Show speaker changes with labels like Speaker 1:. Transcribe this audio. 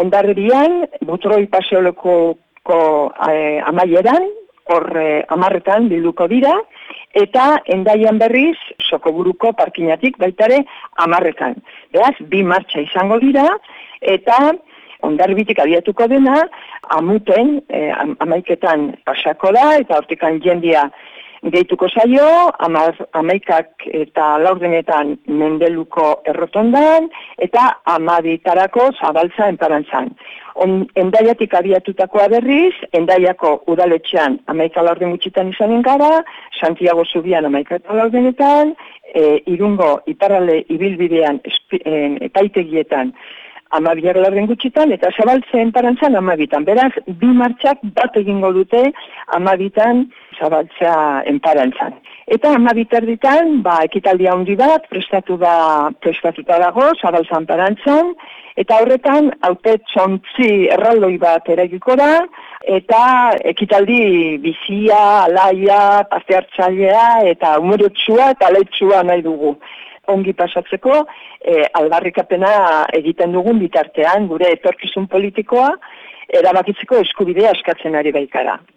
Speaker 1: ondarrian, butroi paseoloko e, amaieran, hor e, amarretan bilduko dira, eta endaian berriz, sokoburuko parkinatik baitare amarretan. Beaz, bi martxa izango dira, eta ondarbitik abiatuko dena, amuten, e, amaiketan pasako da, eta hortikan jendia Geituko zaio, amaz, amaikak eta laurdenetan mendeluko errotondan, eta amabitarako zabaltza enparantzan. On, endaiatik abiatutakoa berriz, endaiako udaletxean amaika laurden gutxitan izanen gara, Santiago Zubian amaika eta laurdenetan, e, irungo iparrale ibilbidean epaitegietan amabiar laurden gutxitan, eta zabaltzen parantzan amabitan. Beraz, bi martxak bat egingo dute amabitan zabaltzea enparantzan. Eta amabitar ditan, ba, ekitaldia handi bat, prestatu da, prestatuta dago, zabaltzan parantzan, eta horretan, haute txontzi erraldoi bat eragiko da, eta ekitaldi bizia, alaia, parte hartzailea, eta umorotsua eta leitsua nahi dugu ongi pasatzeko e, albarrikapena egiten dugun bitartean gure etorkizun politikoa erabakitzeko eskubidea eskatzen ari baikara.